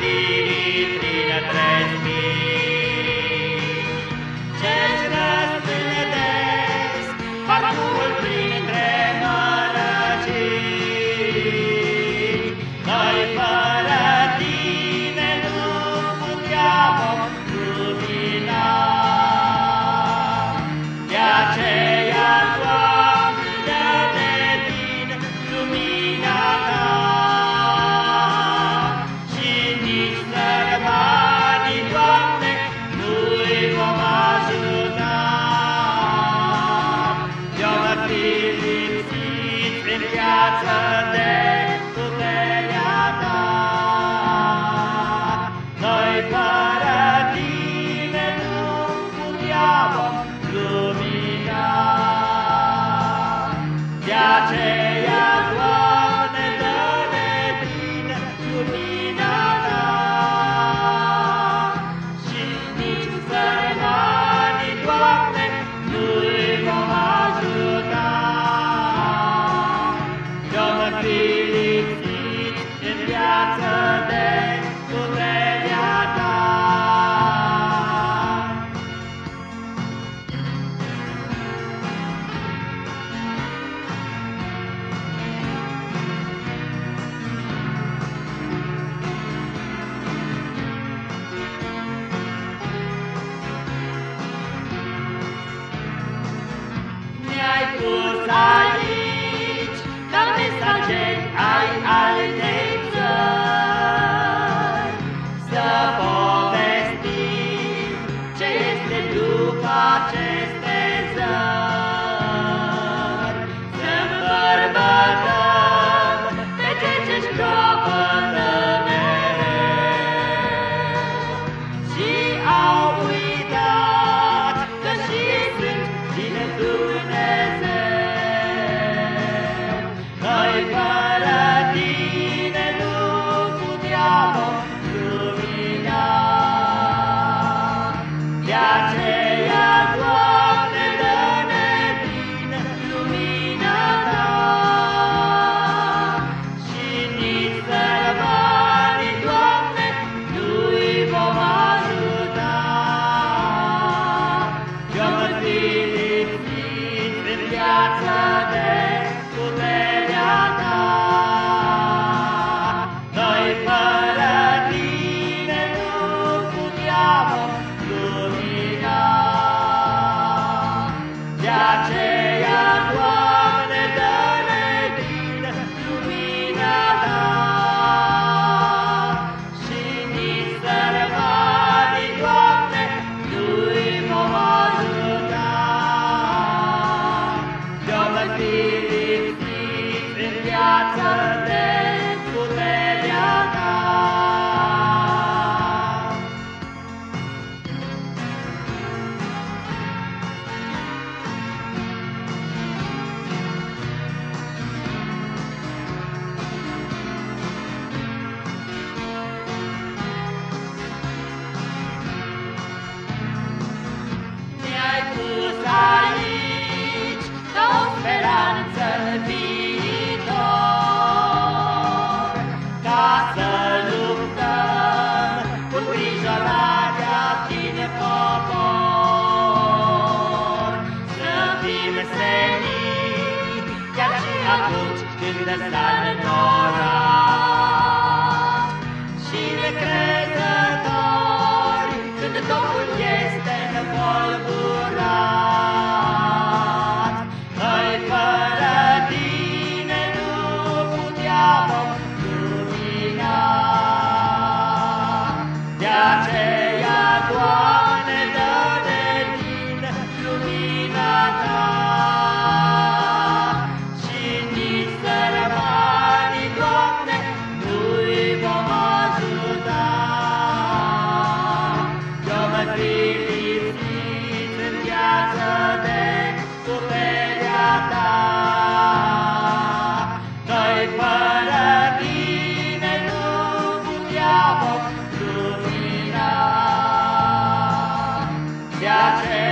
Maria. De I Yeah.